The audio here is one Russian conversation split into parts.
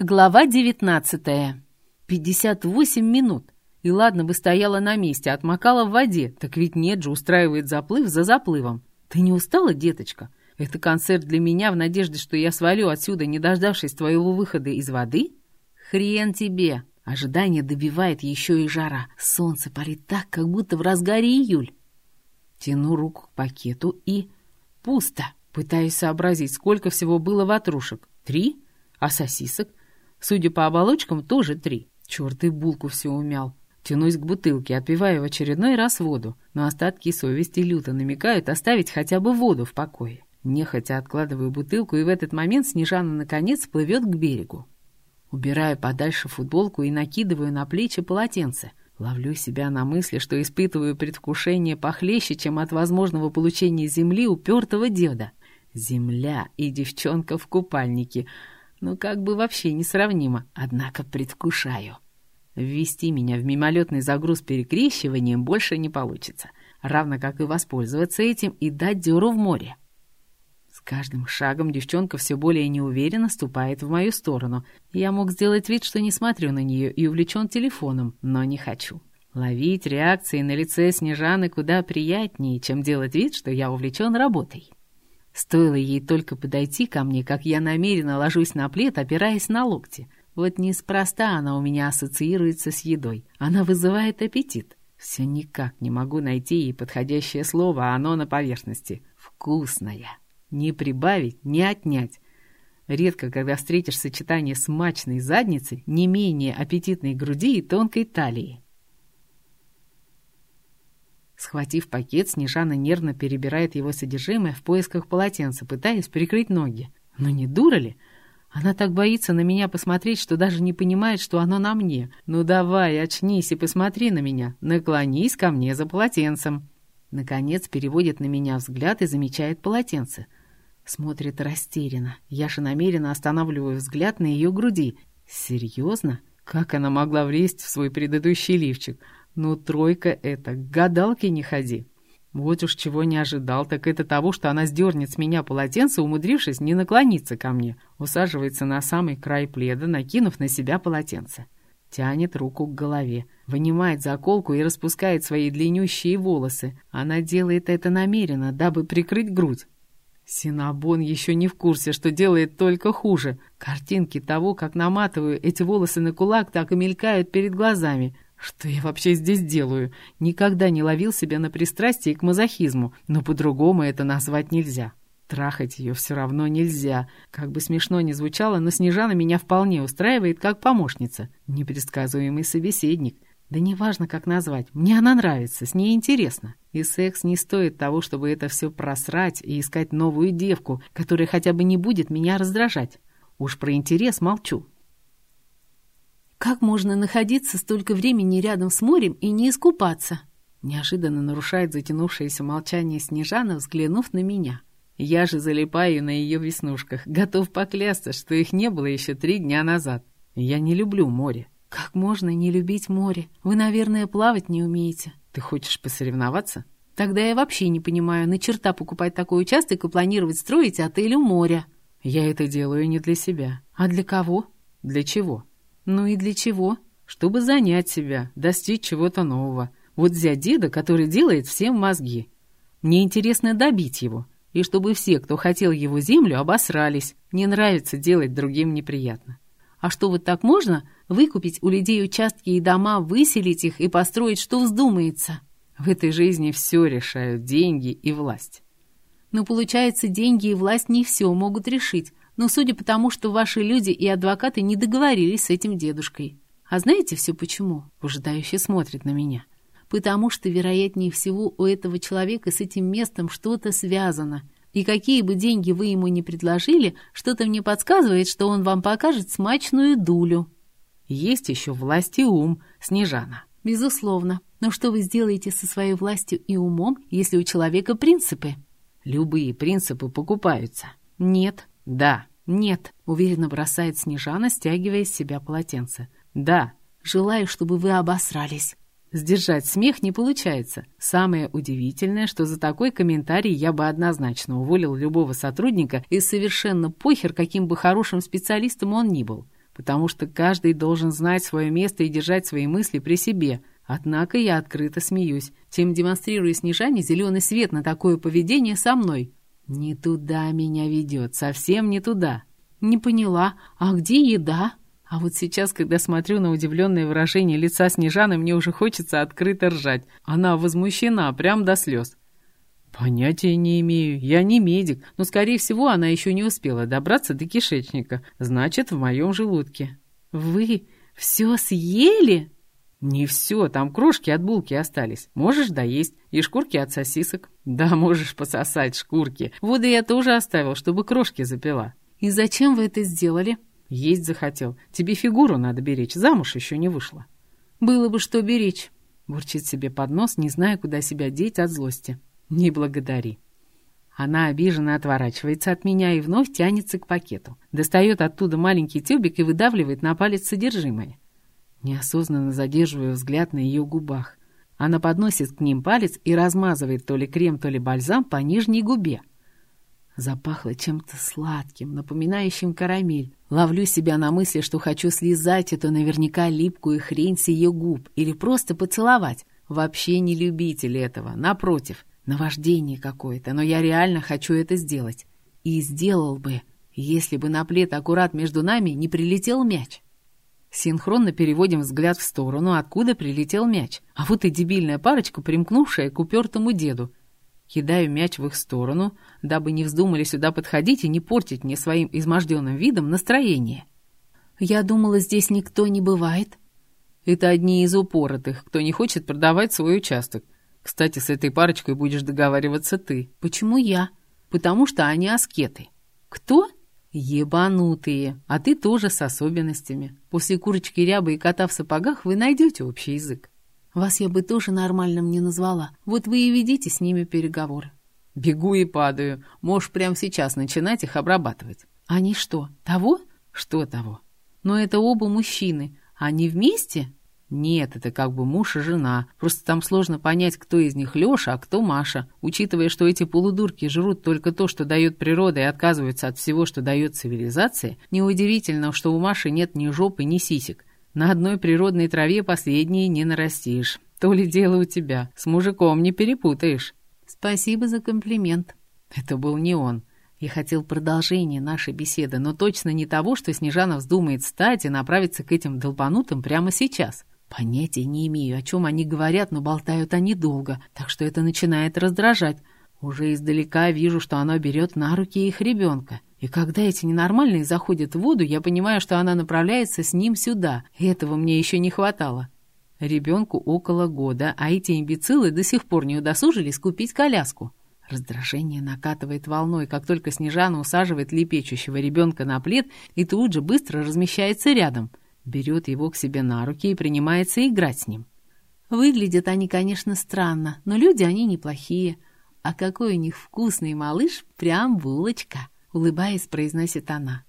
Глава девятнадцатая. Пятьдесят восемь минут. И ладно бы стояла на месте, отмокала в воде, так ведь нет же, устраивает заплыв за заплывом. Ты не устала, деточка? Это концерт для меня в надежде, что я свалю отсюда, не дождавшись твоего выхода из воды? Хрен тебе. Ожидание добивает еще и жара. Солнце парит так, как будто в разгаре июль. Тяну руку к пакету и... Пусто. Пытаюсь сообразить, сколько всего было ватрушек. Три? А сосисок? Судя по оболочкам, тоже три. Черт, и булку все умял. Тянусь к бутылке, отпиваю в очередной раз воду, но остатки совести люто намекают оставить хотя бы воду в покое. Нехотя откладываю бутылку, и в этот момент Снежана наконец плывет к берегу. Убираю подальше футболку и накидываю на плечи полотенце. Ловлю себя на мысли, что испытываю предвкушение похлеще, чем от возможного получения земли упертого деда. Земля и девчонка в купальнике. Ну, как бы вообще несравнимо, однако предвкушаю. Ввести меня в мимолетный загруз перекрещиванием больше не получится, равно как и воспользоваться этим и дать дёру в море. С каждым шагом девчонка все более неуверенно ступает в мою сторону. Я мог сделать вид, что не смотрю на нее и увлечен телефоном, но не хочу. Ловить реакции на лице Снежаны куда приятнее, чем делать вид, что я увлечен работой. Стоило ей только подойти ко мне, как я намеренно ложусь на плед, опираясь на локти. Вот неспроста она у меня ассоциируется с едой. Она вызывает аппетит. Все никак не могу найти ей подходящее слово, а оно на поверхности. Вкусная. Не прибавить, не отнять. Редко, когда встретишь сочетание смачной задницы, не менее аппетитной груди и тонкой талии. Схватив пакет, Снежана нервно перебирает его содержимое в поисках полотенца, пытаясь прикрыть ноги. Но не дура ли? Она так боится на меня посмотреть, что даже не понимает, что оно на мне. Ну давай, очнись и посмотри на меня. Наклонись ко мне за полотенцем. Наконец переводит на меня взгляд и замечает полотенце. Смотрит растерянно. Я же намеренно останавливаю взгляд на ее груди. Серьезно? Как она могла влезть в свой предыдущий лифчик? Ну, тройка это, к гадалке не ходи. Вот уж чего не ожидал, так это того, что она сдернет с меня полотенце, умудрившись не наклониться ко мне. Усаживается на самый край пледа, накинув на себя полотенце. Тянет руку к голове, вынимает заколку и распускает свои длиннющие волосы. Она делает это намеренно, дабы прикрыть грудь. Синабон еще не в курсе, что делает только хуже. Картинки того, как наматываю эти волосы на кулак, так и мелькают перед глазами. Что я вообще здесь делаю? Никогда не ловил себя на пристрастии к мазохизму, но по-другому это назвать нельзя. Трахать ее все равно нельзя. Как бы смешно ни звучало, но Снежана меня вполне устраивает как помощница. Непредсказуемый собеседник. Да неважно, как назвать. Мне она нравится, с ней интересно. И секс не стоит того, чтобы это все просрать и искать новую девку, которая хотя бы не будет меня раздражать. Уж про интерес молчу. Как можно находиться столько времени рядом с морем и не искупаться? Неожиданно нарушает затянувшееся молчание Снежана, взглянув на меня. Я же залипаю на ее веснушках, готов поклясться, что их не было еще три дня назад. Я не люблю море. Как можно не любить море? Вы, наверное, плавать не умеете. Ты хочешь посоревноваться? Тогда я вообще не понимаю, на черта покупать такой участок и планировать строить отель у моря. Я это делаю не для себя. А для кого? Для чего? Ну и для чего? Чтобы занять себя, достичь чего-то нового. Вот взять деда, который делает всем мозги. Мне интересно добить его, и чтобы все, кто хотел его землю, обосрались. Не нравится делать другим неприятно. А что вот так можно? Выкупить у людей участки и дома, выселить их и построить, что вздумается. В этой жизни все решают деньги и власть. Но получается, деньги и власть не все могут решить, но судя по тому, что ваши люди и адвокаты не договорились с этим дедушкой. А знаете все почему? Выжидающе смотрит на меня. Потому что, вероятнее всего, у этого человека с этим местом что-то связано. И какие бы деньги вы ему не предложили, что-то мне подсказывает, что он вам покажет смачную дулю. Есть еще власть и ум, Снежана. Безусловно. Но что вы сделаете со своей властью и умом, если у человека принципы? Любые принципы покупаются. Нет, «Да». «Нет», — уверенно бросает Снежана, стягивая с себя полотенце. «Да». «Желаю, чтобы вы обосрались». Сдержать смех не получается. Самое удивительное, что за такой комментарий я бы однозначно уволил любого сотрудника и совершенно похер, каким бы хорошим специалистом он ни был. потому что каждый должен знать свое место и держать свои мысли при себе. Однако я открыто смеюсь, тем демонстрируя Снежане зеленый свет на такое поведение со мной. Не туда меня ведет, совсем не туда. Не поняла, а где еда? А вот сейчас, когда смотрю на удивленное выражение лица Снежаны, мне уже хочется открыто ржать. Она возмущена, прям до слез. «Понятия не имею. Я не медик, но, скорее всего, она еще не успела добраться до кишечника. Значит, в моем желудке». «Вы все съели?» «Не все, там крошки от булки остались. Можешь доесть. И шкурки от сосисок. Да, можешь пососать шкурки. Воды я тоже оставил, чтобы крошки запила». «И зачем вы это сделали?» «Есть захотел. Тебе фигуру надо беречь, замуж еще не вышла». «Было бы что беречь», — бурчит себе под нос, не зная, куда себя деть от злости. «Не благодари». Она обиженно отворачивается от меня и вновь тянется к пакету. Достает оттуда маленький тюбик и выдавливает на палец содержимое. Неосознанно задерживаю взгляд на ее губах. Она подносит к ним палец и размазывает то ли крем, то ли бальзам по нижней губе. Запахло чем-то сладким, напоминающим карамель. Ловлю себя на мысли, что хочу слезать эту наверняка липкую хрень с ее губ или просто поцеловать. Вообще не любитель этого, напротив, наваждение какое-то, но я реально хочу это сделать. И сделал бы, если бы на плед аккурат между нами не прилетел мяч. Синхронно переводим взгляд в сторону, откуда прилетел мяч. А вот и дебильная парочка, примкнувшая к упертому деду — Кидаю мяч в их сторону, дабы не вздумали сюда подходить и не портить мне своим изможденным видом настроение. «Я думала, здесь никто не бывает». «Это одни из упоротых, кто не хочет продавать свой участок. Кстати, с этой парочкой будешь договариваться ты». «Почему я?» «Потому что они аскеты». «Кто?» «Ебанутые, а ты тоже с особенностями. После курочки рябы и кота в сапогах вы найдете общий язык». Вас я бы тоже нормальным не назвала. Вот вы и ведите с ними переговоры. Бегу и падаю. Можешь прямо сейчас начинать их обрабатывать. Они что, того? Что того? Но это оба мужчины. Они вместе? Нет, это как бы муж и жена. Просто там сложно понять, кто из них Леша, а кто Маша. Учитывая, что эти полудурки жрут только то, что дает природа, и отказываются от всего, что дает цивилизация, неудивительно, что у Маши нет ни жопы, ни сисек. На одной природной траве последние не нарастишь. То ли дело у тебя. С мужиком не перепутаешь. Спасибо за комплимент. Это был не он. Я хотел продолжения нашей беседы, но точно не того, что Снежана вздумает встать и направиться к этим долбанутым прямо сейчас. Понятия не имею, о чем они говорят, но болтают они долго, так что это начинает раздражать. Уже издалека вижу, что она берет на руки их ребенка. И когда эти ненормальные заходят в воду, я понимаю, что она направляется с ним сюда. Этого мне еще не хватало. Ребенку около года, а эти имбецилы до сих пор не удосужились купить коляску. Раздражение накатывает волной, как только Снежана усаживает лепечущего ребенка на плед и тут же быстро размещается рядом. Берет его к себе на руки и принимается играть с ним. Выглядят они, конечно, странно, но люди они неплохие. А какой у них вкусный малыш, прям булочка улыбаясь, произносит она.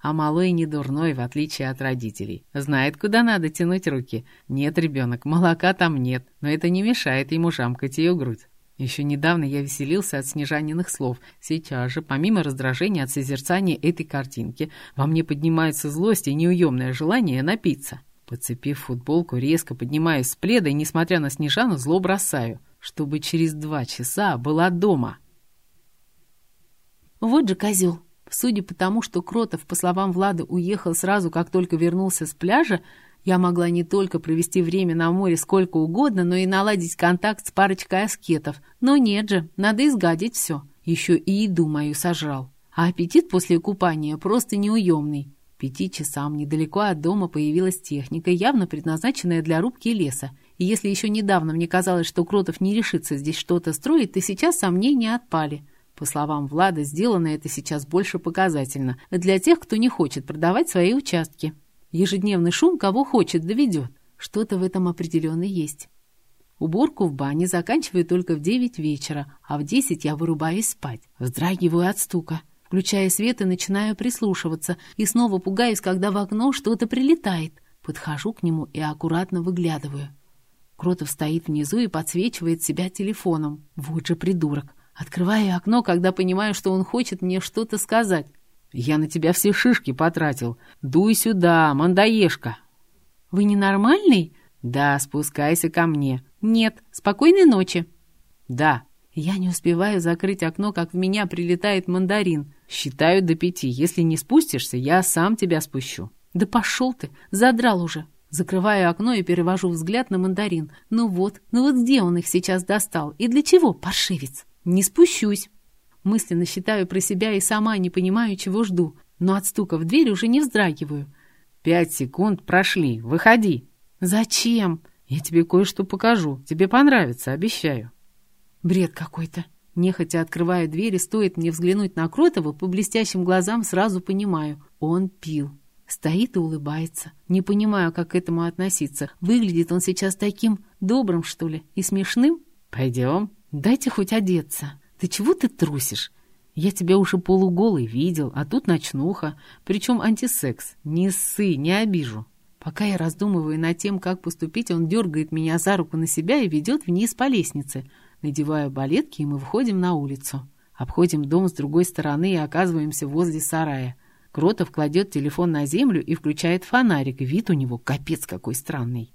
А малой не дурной, в отличие от родителей. Знает, куда надо тянуть руки. Нет, ребенок, молока там нет, но это не мешает ему жамкать ее грудь. Еще недавно я веселился от снежаниных слов. Сейчас же, помимо раздражения от созерцания этой картинки, во мне поднимается злость и неуемное желание напиться. Подцепив футболку, резко поднимаюсь с пледа и, несмотря на Снежану, зло бросаю, чтобы через два часа была дома. Вот же козел. Судя по тому, что Кротов, по словам Влада, уехал сразу, как только вернулся с пляжа, я могла не только провести время на море сколько угодно, но и наладить контакт с парочкой аскетов. Но нет же, надо изгадить все. Еще и еду мою сожрал. А аппетит после купания просто неуемный. Пяти часам недалеко от дома появилась техника, явно предназначенная для рубки леса. И если еще недавно мне казалось, что Кротов не решится здесь что-то строить, то сейчас сомнения отпали. По словам Влада, сделано это сейчас больше показательно для тех, кто не хочет продавать свои участки. Ежедневный шум кого хочет доведет. Что-то в этом определенно есть. Уборку в бане заканчиваю только в 9 вечера, а в 10 я вырубаюсь спать. Вздрагиваю от стука. Включая свет и начинаю прислушиваться, и снова пугаюсь, когда в окно что-то прилетает. Подхожу к нему и аккуратно выглядываю. Кротов стоит внизу и подсвечивает себя телефоном. Вот же придурок. Открываю окно, когда понимаю, что он хочет мне что-то сказать. Я на тебя все шишки потратил. Дуй сюда, мандаешка. Вы ненормальный? Да, спускайся ко мне. Нет, спокойной ночи. Да. Я не успеваю закрыть окно, как в меня прилетает мандарин. Считаю до пяти. Если не спустишься, я сам тебя спущу. Да пошел ты, задрал уже. Закрываю окно и перевожу взгляд на мандарин. Ну вот, ну вот где он их сейчас достал? И для чего, паршивец? Не спущусь. Мысленно считаю про себя и сама не понимаю, чего жду. Но от стука в дверь уже не вздрагиваю. Пять секунд прошли. Выходи. Зачем? Я тебе кое-что покажу. Тебе понравится, обещаю. Бред какой-то. Нехотя открываю дверь, и стоит мне взглянуть на Кротова, по блестящим глазам сразу понимаю. Он пил. Стоит и улыбается. Не понимаю, как к этому относиться. Выглядит он сейчас таким добрым, что ли, и смешным? Пойдем. Дайте хоть одеться. Ты чего ты трусишь? Я тебя уже полуголый видел, а тут ночнуха. Причем антисекс. Не ссы, не обижу. Пока я раздумываю над тем, как поступить, он дергает меня за руку на себя и ведет вниз по лестнице. Надеваю балетки, и мы выходим на улицу. Обходим дом с другой стороны и оказываемся возле сарая. Кротов кладет телефон на землю и включает фонарик. Вид у него капец какой странный.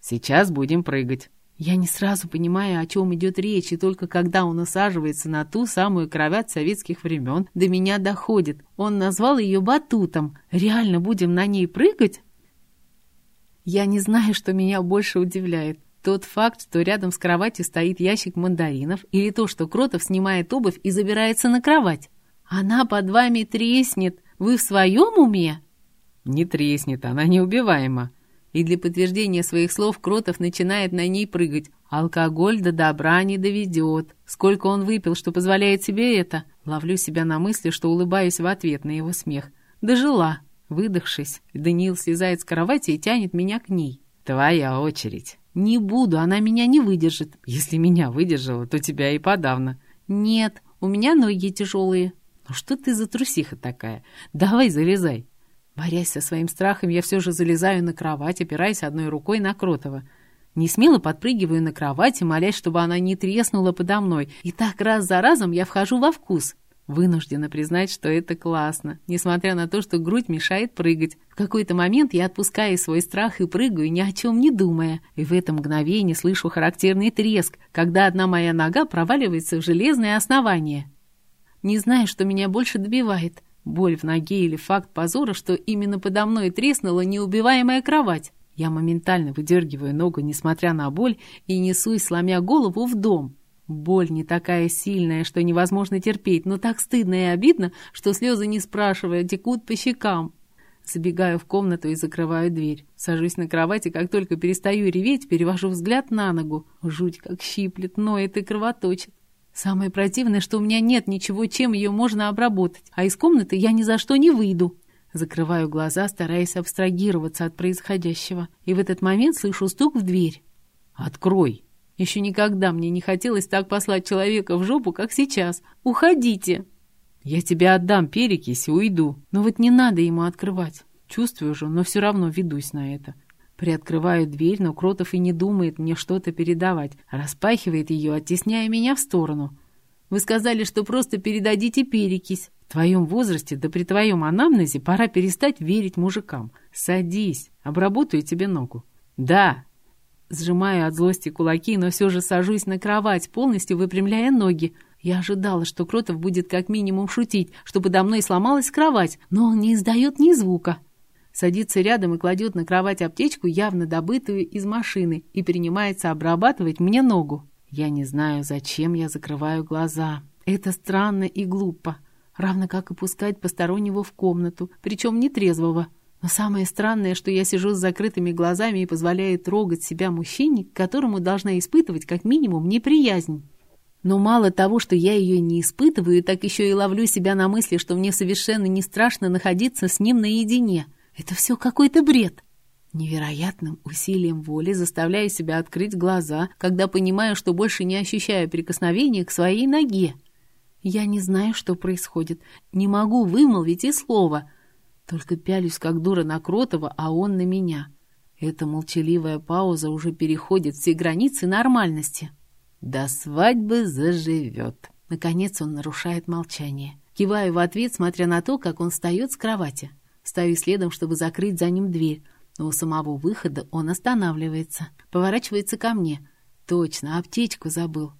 «Сейчас будем прыгать». Я не сразу понимаю, о чем идет речь, и только когда он усаживается на ту самую кровать советских времен, до меня доходит. Он назвал ее батутом. Реально будем на ней прыгать? Я не знаю, что меня больше удивляет. Тот факт, что рядом с кроватью стоит ящик мандаринов, или то, что Кротов снимает обувь и забирается на кровать. Она под вами треснет. Вы в своем уме?» «Не треснет, она неубиваема». И для подтверждения своих слов Кротов начинает на ней прыгать. Алкоголь до добра не доведет. Сколько он выпил, что позволяет себе это? Ловлю себя на мысли, что улыбаюсь в ответ на его смех. Дожила. Выдохшись, Даниил слезает с кровати и тянет меня к ней. «Твоя очередь». «Не буду, она меня не выдержит». «Если меня выдержала, то тебя и подавно». «Нет, у меня ноги тяжелые». «Ну что ты за трусиха такая? Давай залезай!» Борясь со своим страхом, я все же залезаю на кровать, опираясь одной рукой на Кротова. Не смело подпрыгиваю на кровати, молясь, чтобы она не треснула подо мной. И так раз за разом я вхожу во вкус. Вынуждена признать, что это классно, несмотря на то, что грудь мешает прыгать. В какой-то момент я отпускаю свой страх и прыгаю, ни о чем не думая. И в это мгновение слышу характерный треск, когда одна моя нога проваливается в железное основание. Не знаю, что меня больше добивает. Боль в ноге или факт позора, что именно подо мной треснула неубиваемая кровать. Я моментально выдергиваю ногу, несмотря на боль, и несусь, сломя голову, в дом. Боль не такая сильная, что невозможно терпеть, но так стыдно и обидно, что слезы, не спрашивая, текут по щекам. Забегаю в комнату и закрываю дверь. Сажусь на кровати, как только перестаю реветь, перевожу взгляд на ногу. Жуть как щиплет, ноет и кровоточит. Самое противное, что у меня нет ничего, чем ее можно обработать, а из комнаты я ни за что не выйду. Закрываю глаза, стараясь абстрагироваться от происходящего, и в этот момент слышу стук в дверь. «Открой!» Еще никогда мне не хотелось так послать человека в жопу, как сейчас. Уходите!» «Я тебе отдам перекись и уйду». Но вот не надо ему открывать. Чувствую же, но все равно ведусь на это. Приоткрываю дверь, но Кротов и не думает мне что-то передавать. Распахивает ее, оттесняя меня в сторону. «Вы сказали, что просто передадите перекись. В твоем возрасте, да при твоем анамнезе, пора перестать верить мужикам. Садись, обработаю тебе ногу». «Да». Сжимаю от злости кулаки, но все же сажусь на кровать, полностью выпрямляя ноги. Я ожидала, что Кротов будет как минимум шутить, чтобы подо мной сломалась кровать, но он не издает ни звука садится рядом и кладет на кровать аптечку, явно добытую из машины, и принимается обрабатывать мне ногу. Я не знаю, зачем я закрываю глаза. Это странно и глупо, равно как и пускать постороннего в комнату, причем нетрезвого. Но самое странное, что я сижу с закрытыми глазами и позволяю трогать себя мужчине, к которому должна испытывать как минимум неприязнь. Но мало того, что я ее не испытываю, так еще и ловлю себя на мысли, что мне совершенно не страшно находиться с ним наедине. Это все какой-то бред. Невероятным усилием воли заставляю себя открыть глаза, когда понимаю, что больше не ощущаю прикосновения к своей ноге. Я не знаю, что происходит, не могу вымолвить и слова. Только пялюсь, как дура на Кротова, а он на меня. Эта молчаливая пауза уже переходит все границы нормальности. До свадьбы заживет. Наконец он нарушает молчание. Киваю в ответ, смотря на то, как он встает с кровати. Стою следом, чтобы закрыть за ним дверь, но у самого выхода он останавливается, поворачивается ко мне. Точно, аптечку забыл.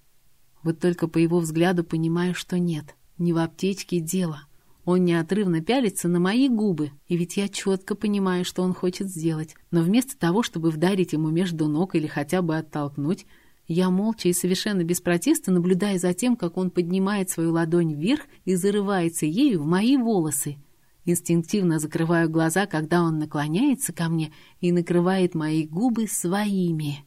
Вот только по его взгляду понимаю, что нет, не в аптечке дело. Он неотрывно пялится на мои губы, и ведь я четко понимаю, что он хочет сделать. Но вместо того, чтобы вдарить ему между ног или хотя бы оттолкнуть, я молча и совершенно без протеста наблюдаю за тем, как он поднимает свою ладонь вверх и зарывается ею в мои волосы. Инстинктивно закрываю глаза, когда он наклоняется ко мне и накрывает мои губы своими.